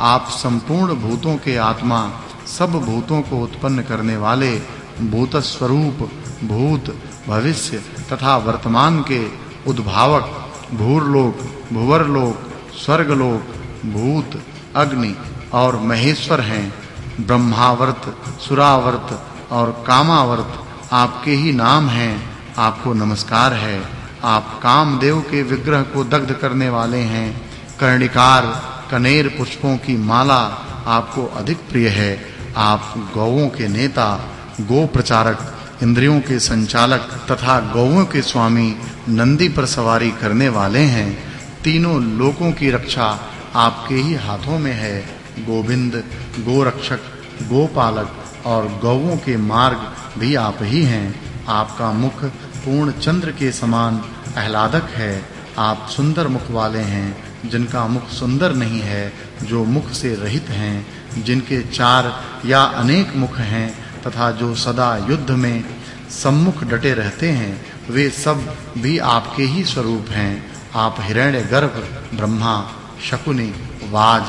आप संपूर्ण भूतों के आत्मा, सब भूतों को उत्पन्न करने वाले भूत स्वरूप भूत, भविष्य तथा वर्तमान के उद्भावक, भूरलोक, भुवरलोक, स्वर्गलोक, भूत, अग्नि और महेश्वर हैं। ब्रह्मावर्त, सुरावर्त और कामावर्त आपके ही नाम हैं। आपको नमस्कार है। आप कामदेव के विग्रह को दग्ध करने वाले हैं। कर्णिकार कनेर पुष्पों की माला आपको अधिक प्रिय है। आप गौओं के नेता, गो प्रचारक, इंद्रियों के संचालक तथा गौओं के स्वामी नंदी पर सवारी करने वाले हैं। तीनों लोकों की रक्षा आपके ही हाथों में है। गोविंद, गोरक्षक, गोपालक और गौओं के मार्ग भी आप ही हैं। आपका मुख पूर्ण चंद्र के समान आह्लादक है। आप सुंदर मुख वाले हैं। जिनका मुख सुंदर नहीं है, जो मुख से रहित हैं, जिनके चार या अनेक मुख हैं, तथा जो सदा युद्ध में सम्मुख डटे रहते हैं, वे सब भी आपके ही स्वरूप हैं। आप हिरण्य गर्भ, ब्रह्मा, शकुनी, वाज,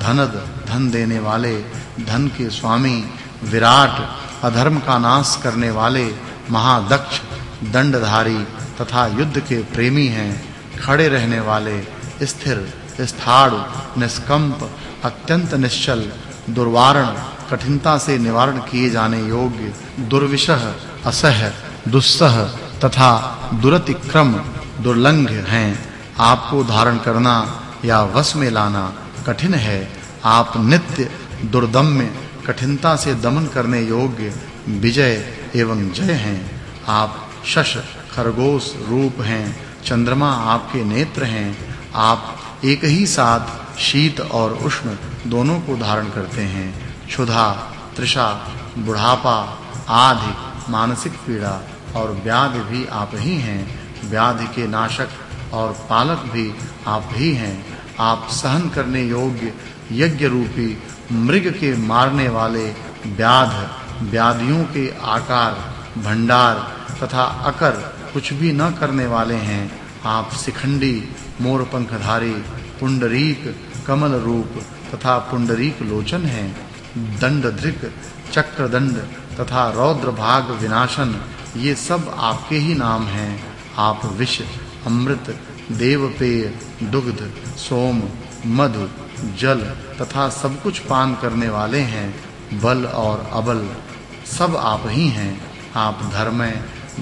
धनद, धन देने वाले, धन के स्वामी, विराट, अधर्म का नाश करने वाले, महादक्ष, दंडधारी तथा युद्ध के प्रेमी हैं, खड़े रहने वाले स्थिर स्थाणु निष्कंप, अत्यंत निश्चल, दुर्वारण, कठिनता से निवारण किए जाने योग्य दुर्विशह असह, दुस्सह तथा दुरतिक्रम दुर्लंघ हैं। आपको धारण करना या वश में लाना कठिन है। आप नित्य, दुर्दम्य, कठिनता से दमन करने योग्य, विजय एवं जय हैं। आप शश, खरगोश रूप हैं। चंद्रमा आपके नेत्र हैं। आप एक ही साथ शीत और उष्ण दोनों को धारण करते हैं। क्षुधा, तृषा, बुढ़ापा, आदि, मानसिक पीड़ा और व्याधि भी आप ही हैं। व्याधि के नाशक और पालक भी आप ही हैं। आप सहन करने योग्य यज्ञ रूपी मृग के मारने वाले व्याध, व्याधियों के आकार, भंडार तथा अकर कुछ भी न करने वाले हैं। आप शिखंडी, मोर पंखधारी, पुंडरीक, कमल रूप तथा पुंडरीक लोचन हैं। दंडधृक, चक्रदंड तथा रौद्र भाग विनाशन, ये सब आपके ही नाम हैं। आप विष, अमृत, देवपेय, दुग्ध, सोम, मधु, जल तथा सब कुछ पान करने वाले हैं। बल और अबल सब आप ही हैं। आप धर्म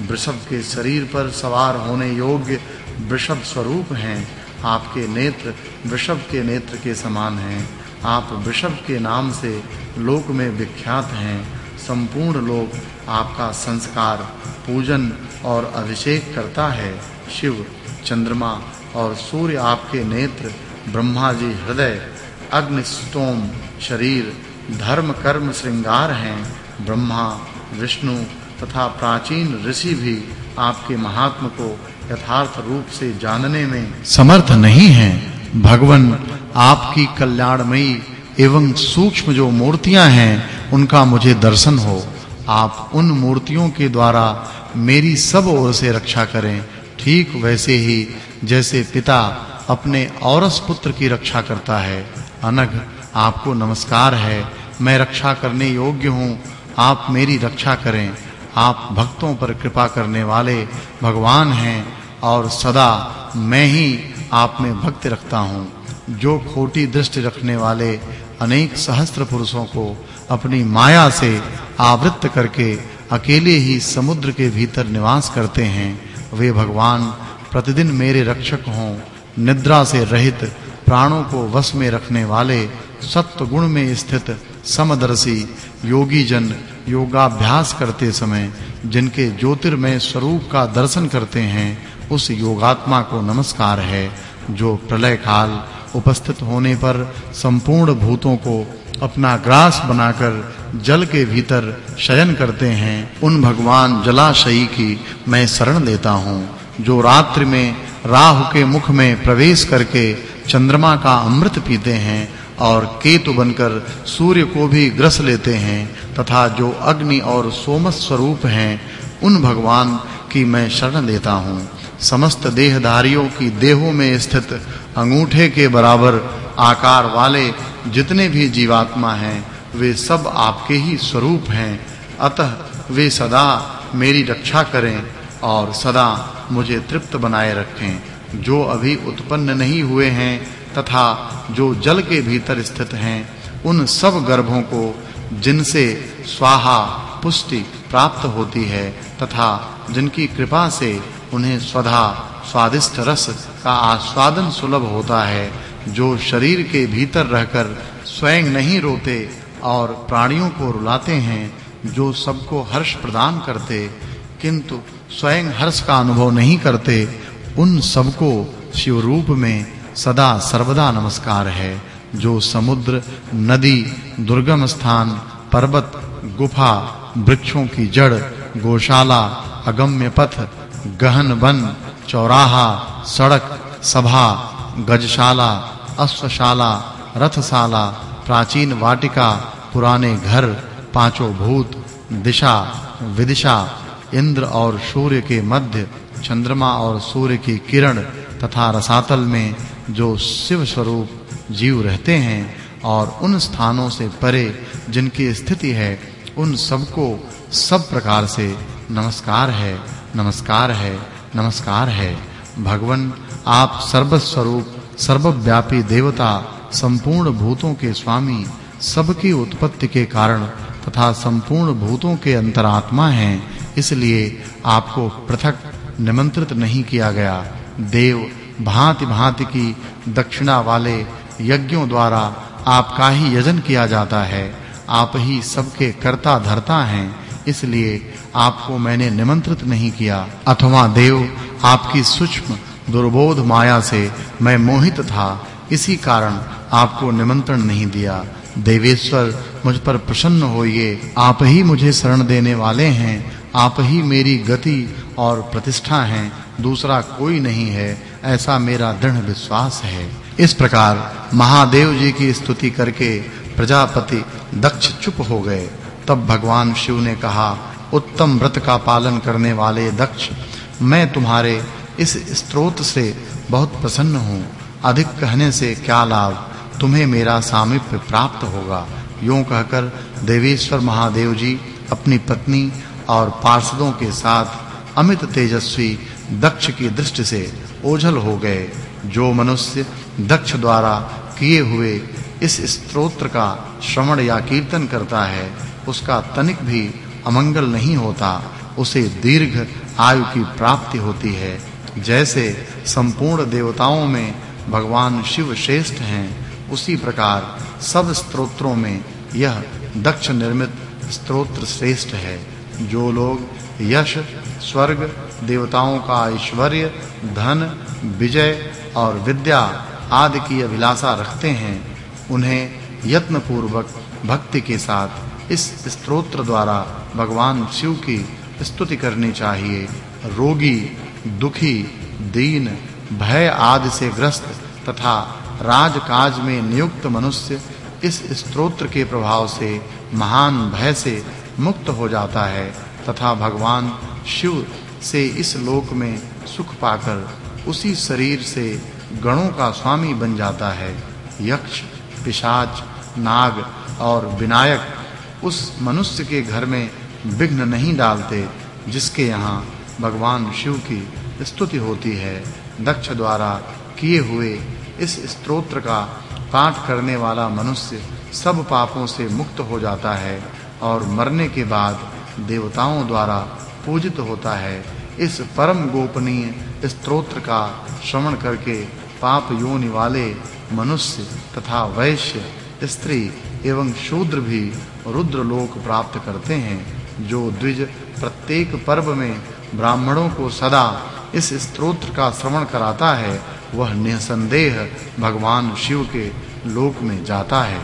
वृषभ के शरीर पर सवार होने योग्य वृषभ स्वरूप हैं। आपके नेत्र वृषभ के नेत्र के समान हैं। आप वृषभ के नाम से लोक में विख्यात हैं। संपूर्ण लोक आपका संस्कार, पूजन और अभिषेक करता है। शिव, चंद्रमा और सूर्य आपके नेत्र, ब्रह्मा जी हृदय, अग्नि, स्तोम, शरीर, धर्म, कर्म, श्रृंगार हैं। ब्रह्मा, विष्णु तथा प्राचीन ऋषि भी आपके महात्म को यथार्थ रूप से जानने में समर्थ नहीं हैं। भगवन आपकी कल्याणमयी एवं सूक्ष्म जो मूर्तियाँ हैं, उनका मुझे दर्शन हो। आप उन मूर्तियों के द्वारा मेरी सब ओर से रक्षा करें। ठीक वैसे ही जैसे पिता अपने औरस पुत्र की रक्षा करता है। अनघ, आपको नमस्कार है। मैं रक्षा करने योग्य हूँ। आप मेरी रक्षा करें। आप भक्तों पर कृपा करने वाले भगवान हैं और सदा मैं ही आप में भक्ति रखता हूँ। जो खोटी दृष्टि रखने वाले अनेक सहस्त्र पुरुषों को अपनी माया से आवृत करके अकेले ही समुद्र के भीतर निवास करते हैं, वे भगवान प्रतिदिन मेरे रक्षक हों, निद्रा से रहित, प्राणों को वश में रखने वाले सत्व गुण में स्थित समदर्शी योगी जन योगाभ्यास करते समय जिनके ज्योतिर्मय स्वरूप का दर्शन करते हैं, उस योगात्मा को नमस्कार है, जो प्रलय काल उपस्थित होने पर संपूर्ण भूतों को अपना ग्रास बनाकर जल के भीतर शयन करते हैं। उन भगवान जलाशयी की मैं शरण लेता हूँ, जो रात्रि में राहु के मुख में प्रवेश करके चंद्रमा का अमृत पीते हैं। और केतु बनकर सूर्य को भी ग्रस लेते हैं तथा जो अग्नि और सोमस स्वरूप हैं, उन भगवान की मैं शरण लेता हूँ। समस्त देहधारियों की देहों में स्थित अंगूठे के बराबर आकार वाले जितने भी जीवात्मा हैं, वे सब आपके ही स्वरूप हैं। अतः वे सदा मेरी रक्षा करें और सदा मुझे तृप्त बनाए रखें। जो अभी उत्पन्न नहीं हुए हैं तथा जो जल के भीतर स्थित हैं, उन सब गर्भों को, जिनसे स्वाहा पुष्टि प्राप्त होती है, तथा जिनकी कृपा से उन्हें स्वधा, स्वादिष्ट रस का आस्वादन सुलभ होता है, जो शरीर के भीतर रहकर स्वयं नहीं रोते और प्राणियों को रुलाते हैं, जो सबको हर्ष प्रदान करते, किंतु स्वयं हर्ष का अनुभव नहीं करते, उन सबको शिव रूप में सदा सर्वदा नमस्कार है, जो समुद्र, नदी, दुर्गम स्थान, पर्वत, गुफा, वृक्षों की जड़, गौशाला, अगम्य पथ, गहन वन, चौराहा, सड़क, सभा, गजशाला, अश्वशाला, रथशाला, प्राचीन वाटिका, पुराने घर, पाँचों भूत, दिशा, विदिशा, इंद्र और सूर्य के मध्य, चंद्रमा और सूर्य की किरण तथा रसातल में जो शिव स्वरूप जीव रहते हैं और उन स्थानों से परे जिनकी स्थिति है, उन सबको सब प्रकार से नमस्कार है नमस्कार है नमस्कार है। भगवन, आप सर्वस्वरूप, सर्वव्यापी देवता, संपूर्ण भूतों के स्वामी, सबकी उत्पत्ति के कारण तथा संपूर्ण भूतों के अंतरात्मा हैं, इसलिए आपको पृथक निमंत्रित नहीं किया गया। देव भांति-भांति की दक्षिणा वाले यज्ञों द्वारा आपका ही यजन किया जाता है। आप ही सबके कर्ता धर्ता हैं, इसलिए आपको मैंने निमंत्रित नहीं किया। अथवा देव, आपकी सूक्ष्म दुर्बोध माया से मैं मोहित था, इसी कारण आपको निमंत्रण नहीं दिया। देवेश्वर, मुझ पर प्रसन्न होइए, आप ही मुझे शरण देने वाले हैं, आप ही मेरी गति और प्रतिष्ठा हैं, दूसरा कोई नहीं है। ऐसा मेरा दृढ़ विश्वास है। इस प्रकार महादेव जी की स्तुति करके प्रजापति दक्ष चुप हो गए। तब भगवान शिव ने कहा, उत्तम व्रत का पालन करने वाले दक्ष, मैं तुम्हारे इस स्तोत्र से बहुत प्रसन्न हूँ। अधिक कहने से क्या लाभ? तुम्हें मेरा सामीप्य प्राप्त होगा। यूँ कहकर देवेश्वर महादेव जी अपनी पत्नी और पार्षदों के साथ अमित तेजस्वी दक्ष की दृष्टि से ओझल हो गए, जो मनुष्य दक्ष द्वारा किए हुए इस स्तोत्र का श्रवण या कीर्तन करता है, उसका तनिक भी अमंगल नहीं होता। उसे दीर्घ आयु की प्राप्ति होती है। जैसे संपूर्ण देवताओं में भगवान शिव श्रेष्ठ हैं, उसी प्रकार सब स्तोत्रों में यह दक्ष निर्मित स्तोत्र श्रेष्ठ है। जो लोग यश, स्वर्ग, देवताओं का ऐश्वर्य, धन, विजय और विद्या आदि की अभिलाषा रखते हैं, उन्हें यत्न पूर्वक भक्ति के साथ इस स्तोत्र द्वारा भगवान शिव की स्तुति करनी चाहिए। रोगी, दुखी, दीन, भय आदि से ग्रस्त तथा राजकाज में नियुक्त मनुष्य इस स्तोत्र के प्रभाव से, महान भय से मुक्त हो जाता है तथा भगवान शिव से इस लोक में सुख पाकर उसी शरीर से गणों का स्वामी बन जाता है। यक्ष, पिशाच, नाग और विनायक उस मनुष्य के घर में विघ्न नहीं डालते, जिसके यहाँ भगवान शिव की स्तुति होती है। दक्ष द्वारा किए हुए इस स्तोत्र का पाठ करने वाला मनुष्य सब पापों से मुक्त हो जाता है। और मरने के बाद देवताओं द्वारा पूजित होता है। इस परम गोपनीय स्तोत्र का श्रवण करके पाप योनि वाले मनुष्य तथा वैश्य, स्त्री एवं शूद्र भी रुद्र लोक प्राप्त करते हैं, जो द्विज प्रत्येक पर्व में ब्राह्मणों को सदा इस स्तोत्र का श्रवण कराता है। वह निसंदेह भगवान शिव के लोक में जाता है।